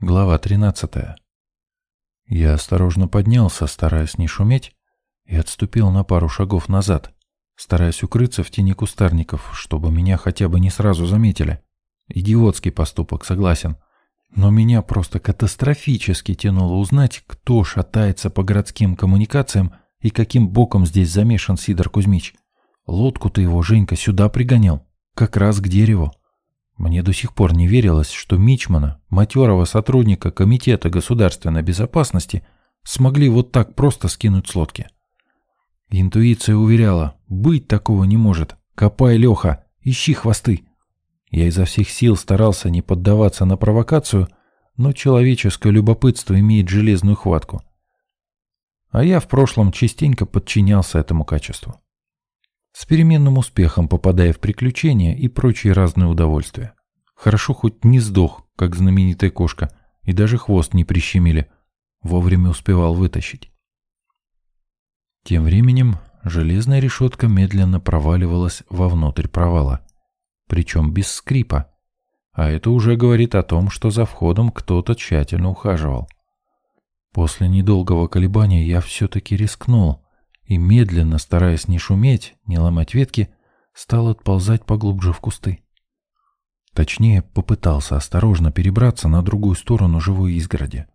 Глава 13. Я осторожно поднялся, стараясь не шуметь, и отступил на пару шагов назад, стараясь укрыться в тени кустарников, чтобы меня хотя бы не сразу заметили. Идиотский поступок, согласен. Но меня просто катастрофически тянуло узнать, кто шатается по городским коммуникациям и каким боком здесь замешан Сидор Кузьмич. Лодку-то его Женька сюда пригонял, как раз к дереву. Мне до сих пор не верилось, что Мичмана, матерого сотрудника Комитета государственной безопасности, смогли вот так просто скинуть с лодки. Интуиция уверяла, быть такого не может. Копай, Леха, ищи хвосты. Я изо всех сил старался не поддаваться на провокацию, но человеческое любопытство имеет железную хватку. А я в прошлом частенько подчинялся этому качеству с переменным успехом попадая в приключения и прочие разные удовольствия. Хорошо хоть не сдох, как знаменитая кошка, и даже хвост не прищемили. Вовремя успевал вытащить. Тем временем железная решетка медленно проваливалась вовнутрь провала, причем без скрипа, а это уже говорит о том, что за входом кто-то тщательно ухаживал. После недолгого колебания я все-таки рискнул и, медленно, стараясь не шуметь, не ломать ветки, стал отползать поглубже в кусты. Точнее, попытался осторожно перебраться на другую сторону живой изгороди.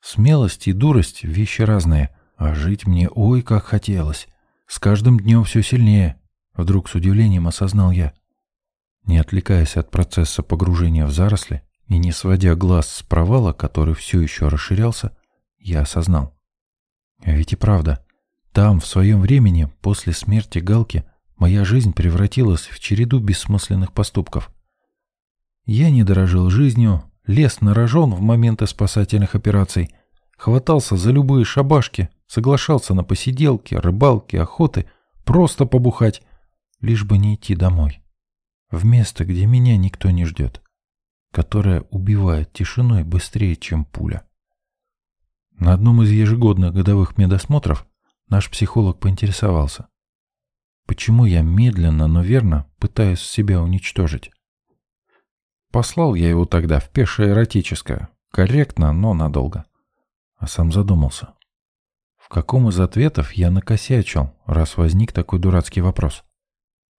Смелость и дурость — вещи разные, а жить мне ой как хотелось. С каждым днем все сильнее, вдруг с удивлением осознал я. Не отвлекаясь от процесса погружения в заросли и не сводя глаз с провала, который все еще расширялся, я осознал. А ведь и правда, там, в своем времени, после смерти Галки, моя жизнь превратилась в череду бессмысленных поступков. Я не дорожил жизнью, лез на рожон в моменты спасательных операций, хватался за любые шабашки, соглашался на посиделки, рыбалки, охоты, просто побухать, лишь бы не идти домой. В место, где меня никто не ждет, которое убивает тишиной быстрее, чем пуля. На одном из ежегодных годовых медосмотров Наш психолог поинтересовался. Почему я медленно, но верно пытаюсь себя уничтожить? Послал я его тогда в пешее эротическое. Корректно, но надолго. А сам задумался. В каком из ответов я накосячил, раз возник такой дурацкий вопрос?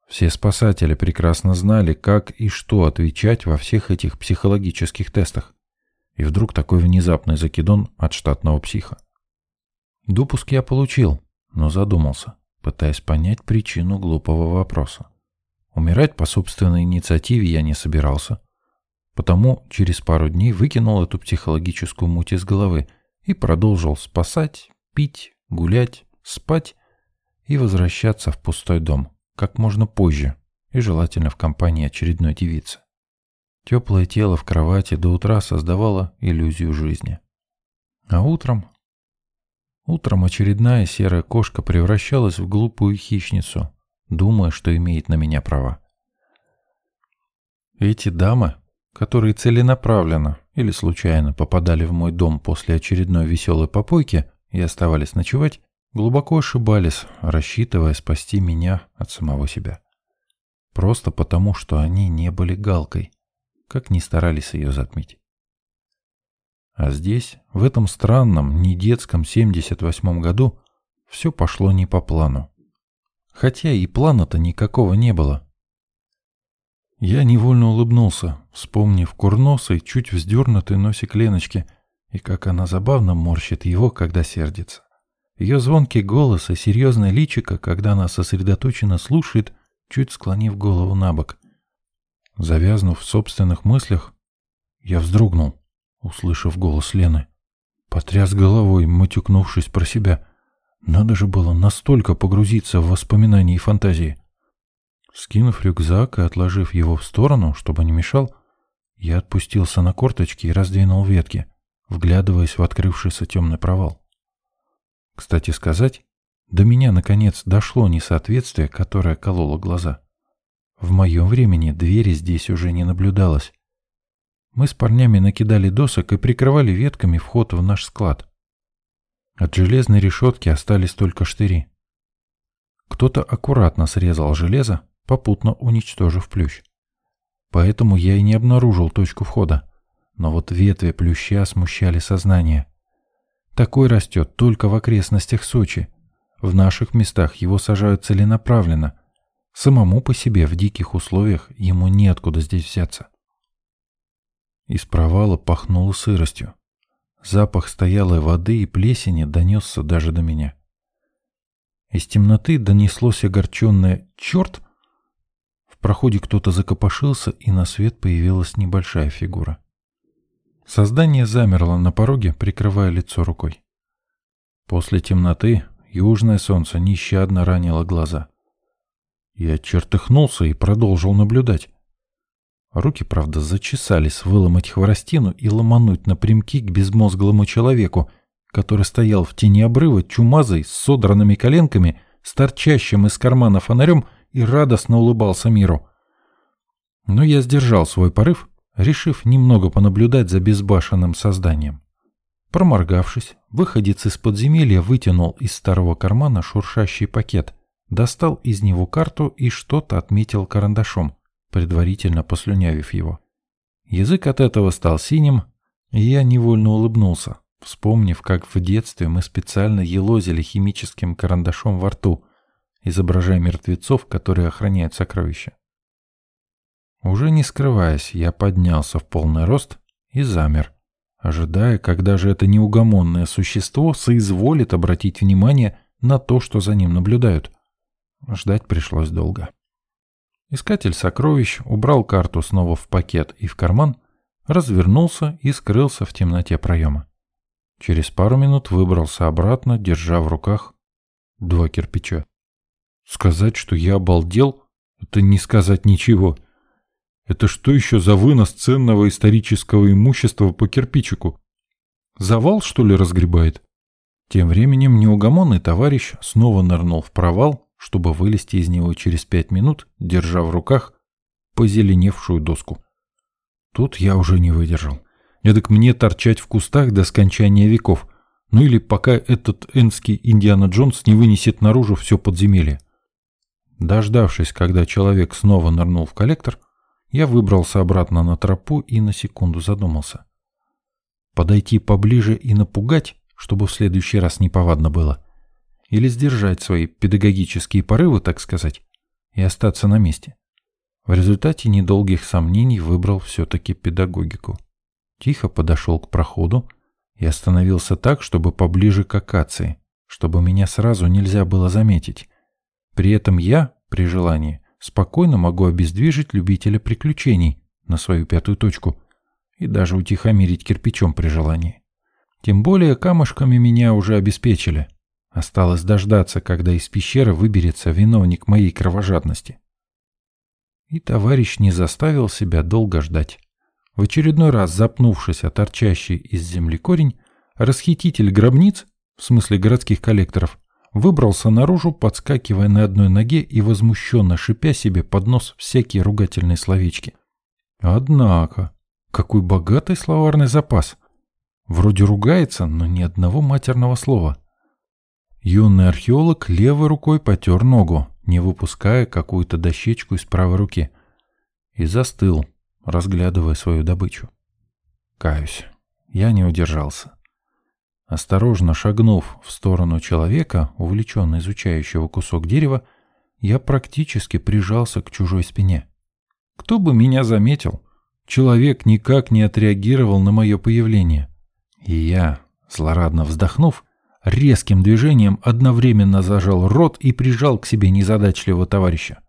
Все спасатели прекрасно знали, как и что отвечать во всех этих психологических тестах. И вдруг такой внезапный закидон от штатного психа. Допуск я получил, но задумался, пытаясь понять причину глупого вопроса. Умирать по собственной инициативе я не собирался, потому через пару дней выкинул эту психологическую муть из головы и продолжил спасать, пить, гулять, спать и возвращаться в пустой дом как можно позже и желательно в компании очередной девицы. Теплое тело в кровати до утра создавало иллюзию жизни. А утром Утром очередная серая кошка превращалась в глупую хищницу, думая, что имеет на меня права. Эти дамы, которые целенаправленно или случайно попадали в мой дом после очередной веселой попойки и оставались ночевать, глубоко ошибались, рассчитывая спасти меня от самого себя. Просто потому, что они не были галкой, как ни старались ее затмить. А здесь, в этом странном, не детском 78-м году, все пошло не по плану. Хотя и плана-то никакого не было. Я невольно улыбнулся, вспомнив курносый, чуть вздернутый носик Леночки, и как она забавно морщит его, когда сердится. Ее звонкий голос и серьезное личико, когда она сосредоточенно слушает, чуть склонив голову на бок. Завязнув в собственных мыслях, я вздрогнул услышав голос Лены. Потряс головой, матюкнувшись про себя. Надо же было настолько погрузиться в воспоминания и фантазии. Скинув рюкзак и отложив его в сторону, чтобы не мешал, я отпустился на корточки и раздвинул ветки, вглядываясь в открывшийся темный провал. Кстати сказать, до меня, наконец, дошло несоответствие, которое кололо глаза. В моем времени двери здесь уже не наблюдалось, мы с парнями накидали досок и прикрывали ветками вход в наш склад. От железной решетки остались только штыри. Кто-то аккуратно срезал железо, попутно уничтожив плющ. Поэтому я и не обнаружил точку входа. но вот ветви плюща смущали сознание. Такой растет только в окрестностях Сочи. В наших местах его сажают целенаправленно. Самому по себе в диких условиях ему неоткуда здесь взяться. Из провала пахнуло сыростью. Запах стоялой воды и плесени донесся даже до меня. Из темноты донеслось огорченное «Черт!». В проходе кто-то закопошился, и на свет появилась небольшая фигура. Создание замерло на пороге, прикрывая лицо рукой. После темноты южное солнце нещадно ранило глаза. Я чертыхнулся и продолжил наблюдать. Руки, правда, зачесались выломать хворостину и ломануть напрямки к безмозглому человеку, который стоял в тени обрыва, чумазой, с содранными коленками, с торчащим из кармана фонарем и радостно улыбался миру. Но я сдержал свой порыв, решив немного понаблюдать за безбашенным созданием. Проморгавшись, выходец из подземелья вытянул из старого кармана шуршащий пакет, достал из него карту и что-то отметил карандашом предварительно послюнявив его. Язык от этого стал синим, и я невольно улыбнулся, вспомнив, как в детстве мы специально елозили химическим карандашом во рту, изображая мертвецов, которые охраняют сокровища. Уже не скрываясь, я поднялся в полный рост и замер, ожидая, когда же это неугомонное существо соизволит обратить внимание на то, что за ним наблюдают. Ждать пришлось долго. Искатель сокровищ убрал карту снова в пакет и в карман, развернулся и скрылся в темноте проема. Через пару минут выбрался обратно, держа в руках два кирпича. Сказать, что я обалдел, это не сказать ничего. Это что еще за вынос ценного исторического имущества по кирпичику? Завал, что ли, разгребает? Тем временем неугомонный товарищ снова нырнул в провал, чтобы вылезти из него через пять минут, держа в руках позеленевшую доску. Тут я уже не выдержал. Эдак мне торчать в кустах до скончания веков. Ну или пока этот энский Индиана Джонс не вынесет наружу все подземелье. Дождавшись, когда человек снова нырнул в коллектор, я выбрался обратно на тропу и на секунду задумался. Подойти поближе и напугать, чтобы в следующий раз неповадно было или сдержать свои педагогические порывы, так сказать, и остаться на месте. В результате недолгих сомнений выбрал все-таки педагогику. Тихо подошел к проходу и остановился так, чтобы поближе к акации, чтобы меня сразу нельзя было заметить. При этом я, при желании, спокойно могу обездвижить любителя приключений на свою пятую точку и даже утихомирить кирпичом при желании. Тем более камушками меня уже обеспечили, Осталось дождаться, когда из пещеры выберется виновник моей кровожадности. И товарищ не заставил себя долго ждать. В очередной раз запнувшись о торчащий из земли корень, расхититель гробниц, в смысле городских коллекторов, выбрался наружу, подскакивая на одной ноге и возмущенно шипя себе под нос всякие ругательные словечки. Однако, какой богатый словарный запас. Вроде ругается, но ни одного матерного слова. Юный археолог левой рукой потер ногу, не выпуская какую-то дощечку из правой руки, и застыл, разглядывая свою добычу. Каюсь, я не удержался. Осторожно шагнув в сторону человека, увлеченно изучающего кусок дерева, я практически прижался к чужой спине. Кто бы меня заметил? Человек никак не отреагировал на мое появление. И я, злорадно вздохнув, резким движением одновременно зажал рот и прижал к себе незадачливого товарища.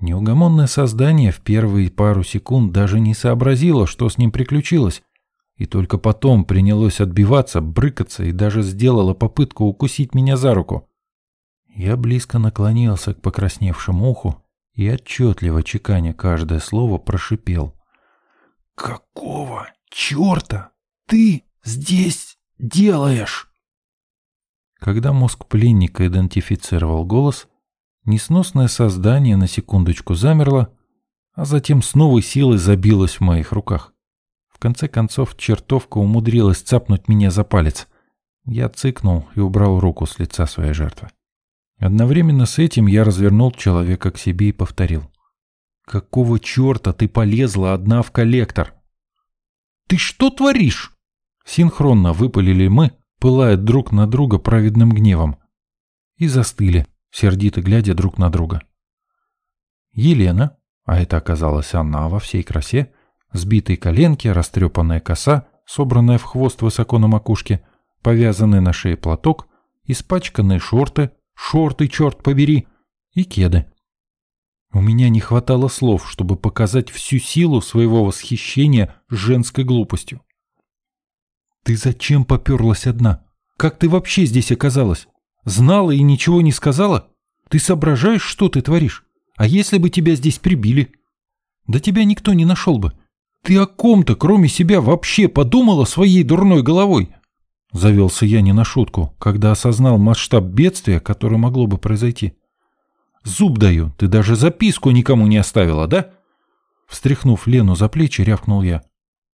Неугомонное создание в первые пару секунд даже не сообразило, что с ним приключилось, и только потом принялось отбиваться, брыкаться и даже сделало попытку укусить меня за руку. Я близко наклонился к покрасневшему уху и отчетливо чеканя каждое слово прошипел. «Какого черта ты здесь делаешь?» Когда мозг пленника идентифицировал голос, несносное создание на секундочку замерло, а затем с новой силой забилось в моих руках. В конце концов, чертовка умудрилась цапнуть меня за палец. Я цыкнул и убрал руку с лица своей жертвы. Одновременно с этим я развернул человека к себе и повторил. «Какого черта ты полезла одна в коллектор?» Ты что творишь?» Синхронно выпалили мы, пылая друг на друга праведным гневом. И застыли, сердито глядя друг на друга. Елена, а это оказалась она во всей красе, сбитые коленки, растрепанная коса, собранная в хвост высоко на макушке, повязанный на шее платок, испачканные шорты, шорты, черт побери, и кеды. У меня не хватало слов, чтобы показать всю силу своего восхищения женской глупостью. «Ты зачем поперлась одна? Как ты вообще здесь оказалась? Знала и ничего не сказала? Ты соображаешь, что ты творишь? А если бы тебя здесь прибили? Да тебя никто не нашел бы. Ты о ком-то, кроме себя, вообще подумала своей дурной головой?» Завелся я не на шутку, когда осознал масштаб бедствия, которое могло бы произойти. Зуб даю, ты даже записку никому не оставила, да? Встряхнув Лену за плечи, рявкнул я.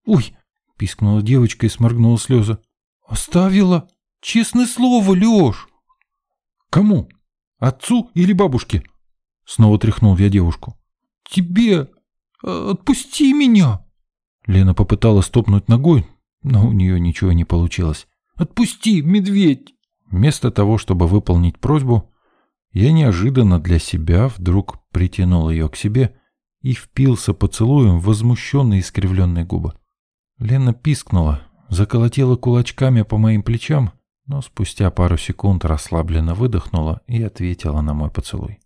Ой, пискнула девочка и сморгнула слезы. Оставила? Честное слово, Леш. Кому? Отцу или бабушке? Снова тряхнул я девушку. Тебе. Отпусти меня. Лена попыталась топнуть ногой, но у нее ничего не получилось. «Отпусти, медведь!» Вместо того, чтобы выполнить просьбу, я неожиданно для себя вдруг притянул ее к себе и впился поцелуем в возмущенные искривленные губы. Лена пискнула, заколотила кулачками по моим плечам, но спустя пару секунд расслабленно выдохнула и ответила на мой поцелуй.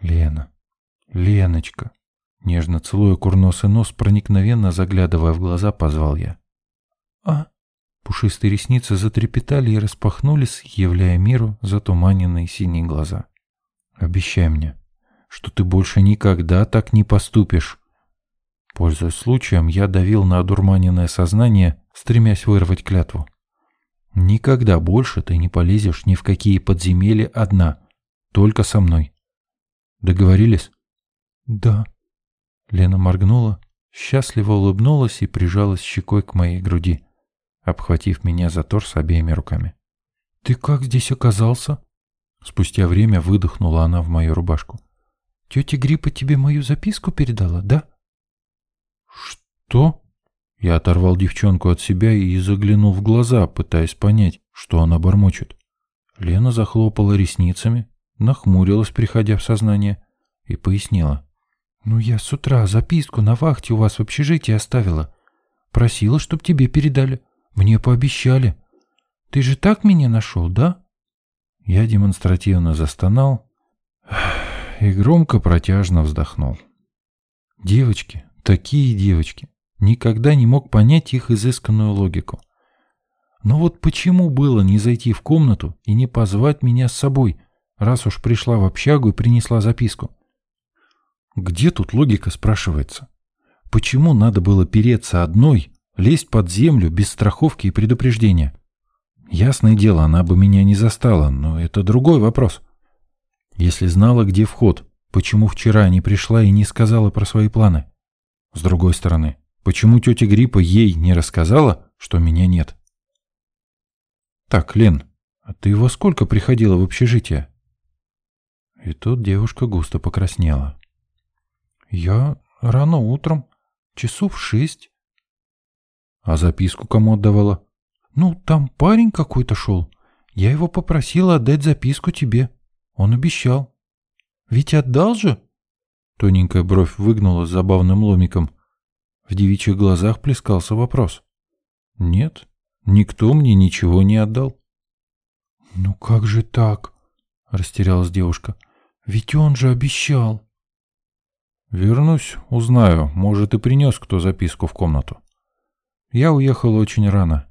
«Лена, Леночка!» Нежно целуя курносый нос, проникновенно заглядывая в глаза, позвал я. «А?» Пушистые ресницы затрепетали и распахнулись, являя миру затуманенные синие глаза. «Обещай мне, что ты больше никогда так не поступишь». Пользуясь случаем, я давил на одурманенное сознание, стремясь вырвать клятву. «Никогда больше ты не полезешь ни в какие подземелья одна, только со мной. Договорились?» «Да». Лена моргнула, счастливо улыбнулась и прижалась щекой к моей груди обхватив меня за торс обеими руками. «Ты как здесь оказался?» Спустя время выдохнула она в мою рубашку. «Тетя Гриппа тебе мою записку передала, да?» «Что?» Я оторвал девчонку от себя и заглянул в глаза, пытаясь понять, что она бормочет. Лена захлопала ресницами, нахмурилась, приходя в сознание, и пояснила. «Ну, я с утра записку на вахте у вас в общежитии оставила. Просила, чтоб тебе передали. Мне пообещали. Ты же так меня нашел, да? Я демонстративно застонал и громко протяжно вздохнул. Девочки, такие девочки. Никогда не мог понять их изысканную логику. Но вот почему было не зайти в комнату и не позвать меня с собой, раз уж пришла в общагу и принесла записку? Где тут логика, спрашивается? Почему надо было переться одной Лезть под землю без страховки и предупреждения. Ясное дело, она бы меня не застала, но это другой вопрос. Если знала, где вход, почему вчера не пришла и не сказала про свои планы? С другой стороны, почему тетя Гриппа ей не рассказала, что меня нет? Так, Лен, а ты во сколько приходила в общежитие? И тут девушка густо покраснела. Я рано утром, часов шесть. А записку кому отдавала? Ну, там парень какой-то шел. Я его попросила отдать записку тебе. Он обещал. Ведь отдал же? Тоненькая бровь выгнула с забавным ломиком. В девичьих глазах плескался вопрос. Нет, никто мне ничего не отдал. Ну как же так? Растерялась девушка. Ведь он же обещал. Вернусь, узнаю. Может, и принес кто записку в комнату. Я уехал очень рано.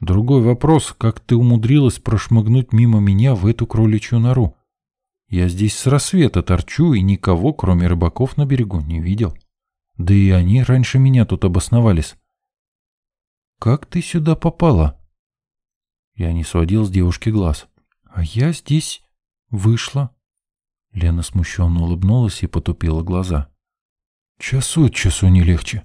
Другой вопрос, как ты умудрилась прошмыгнуть мимо меня в эту кроличью нору? Я здесь с рассвета торчу и никого, кроме рыбаков, на берегу не видел. Да и они раньше меня тут обосновались. Как ты сюда попала? Я не сводил с девушки глаз. А я здесь вышла. Лена смущенно улыбнулась и потупила глаза. Час от часу не легче.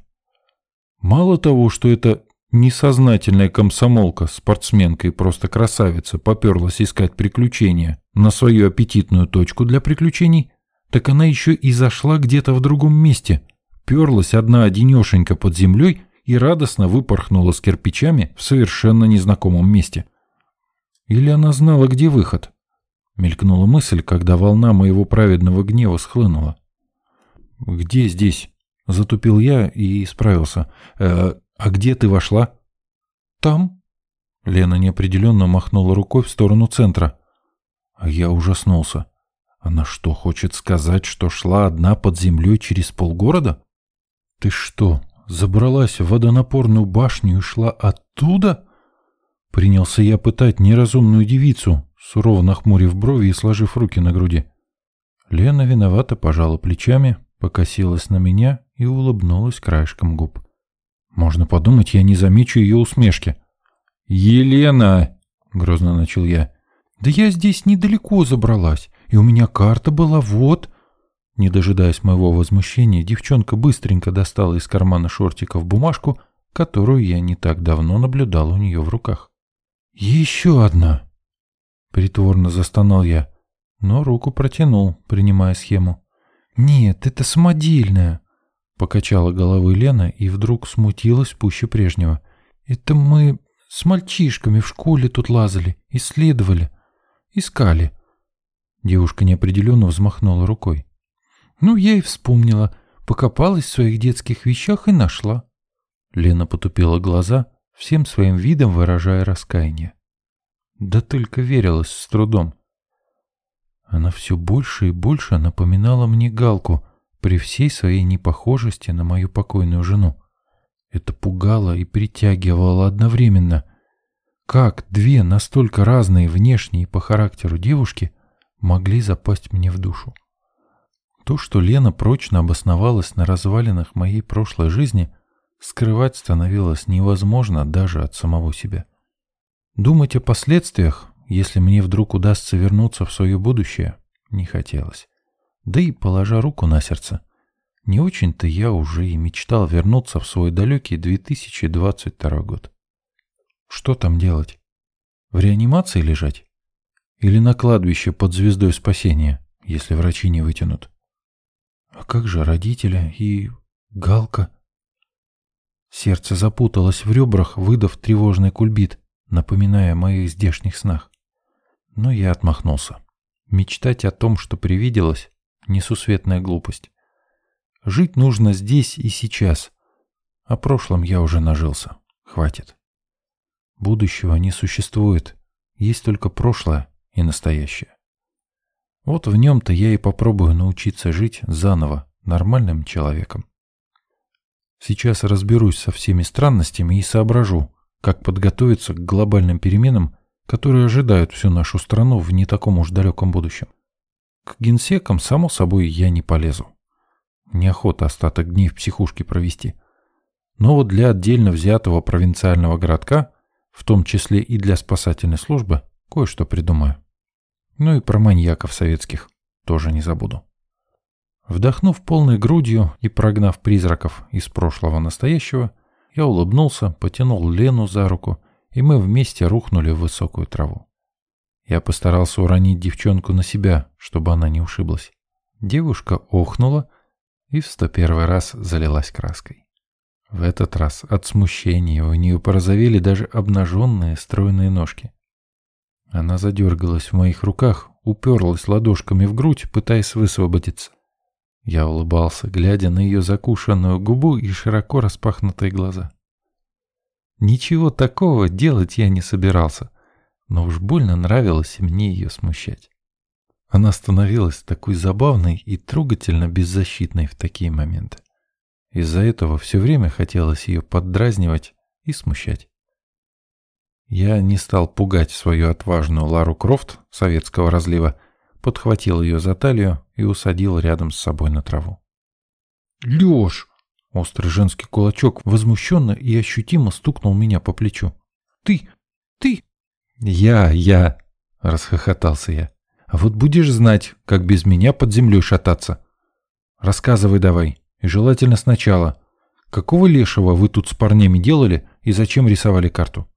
Мало того, что эта несознательная комсомолка, спортсменка и просто красавица поперлась искать приключения на свою аппетитную точку для приключений, так она еще и зашла где-то в другом месте, перлась одна одинешенька под землей и радостно выпорхнула с кирпичами в совершенно незнакомом месте. Или она знала, где выход? Мелькнула мысль, когда волна моего праведного гнева схлынула. «Где здесь?» — затупил я и исправился. «Э, «А где ты вошла?» «Там». Лена неопределенно махнула рукой в сторону центра. А я ужаснулся. Она что, хочет сказать, что шла одна под землей через полгорода? Ты что, забралась в водонапорную башню и шла оттуда? Принялся я пытать неразумную девицу, сурово нахмурив брови и сложив руки на груди. Лена виновато пожала плечами, покосилась на меня и улыбнулась краешком губ. Можно подумать, я не замечу ее усмешки. «Елена!» — грозно начал я. «Да я здесь недалеко забралась, и у меня карта была вот...» Не дожидаясь моего возмущения, девчонка быстренько достала из кармана шортиков бумажку, которую я не так давно наблюдал у нее в руках. «Еще одна!» Притворно застонал я, но руку протянул, принимая схему. «Нет, это самодельная!» Покачала головой Лена и вдруг смутилась пуще прежнего. «Это мы с мальчишками в школе тут лазали, исследовали, искали». Девушка неопределенно взмахнула рукой. «Ну, я и вспомнила, покопалась в своих детских вещах и нашла». Лена потупила глаза, всем своим видом выражая раскаяние. Да только верилась с трудом. Она все больше и больше напоминала мне Галку при всей своей непохожести на мою покойную жену. Это пугало и притягивало одновременно. Как две настолько разные внешние по характеру девушки могли запасть мне в душу? То, что Лена прочно обосновалась на развалинах моей прошлой жизни – скрывать становилось невозможно даже от самого себя. Думать о последствиях, если мне вдруг удастся вернуться в свое будущее, не хотелось. Да и, положа руку на сердце, не очень-то я уже и мечтал вернуться в свой далекий 2022 год. Что там делать? В реанимации лежать? Или на кладбище под звездой спасения, если врачи не вытянут? А как же родители и Галка? Сердце запуталось в ребрах, выдав тревожный кульбит, напоминая о моих здешних снах. Но я отмахнулся. Мечтать о том, что привиделось, несусветная глупость. Жить нужно здесь и сейчас. О прошлом я уже нажился. Хватит. Будущего не существует. Есть только прошлое и настоящее. Вот в нем-то я и попробую научиться жить заново, нормальным человеком. Сейчас разберусь со всеми странностями и соображу, как подготовиться к глобальным переменам, которые ожидают всю нашу страну в не таком уж далеком будущем. К генсекам, само собой, я не полезу. Неохота остаток дней в психушке провести. Но вот для отдельно взятого провинциального городка, в том числе и для спасательной службы, кое-что придумаю. Ну и про маньяков советских тоже не забуду. Вдохнув полной грудью и прогнав призраков из прошлого настоящего, я улыбнулся, потянул Лену за руку, и мы вместе рухнули в высокую траву. Я постарался уронить девчонку на себя, чтобы она не ушиблась. Девушка охнула и в сто первый раз залилась краской. В этот раз от смущения у нее порозовели даже обнаженные стройные ножки. Она задергалась в моих руках, уперлась ладошками в грудь, пытаясь высвободиться. Я улыбался, глядя на ее закушенную губу и широко распахнутые глаза. Ничего такого делать я не собирался, но уж больно нравилось мне ее смущать. Она становилась такой забавной и трогательно беззащитной в такие моменты. Из-за этого все время хотелось ее поддразнивать и смущать. Я не стал пугать свою отважную Лару Крофт советского разлива, подхватил ее за талию и усадил рядом с собой на траву. «Леш!» Острый женский кулачок возмущенно и ощутимо стукнул меня по плечу. «Ты! Ты!» «Я! Я!» — расхохотался я. «А вот будешь знать, как без меня под землей шататься. Рассказывай давай, и желательно сначала. Какого лешего вы тут с парнями делали и зачем рисовали карту?»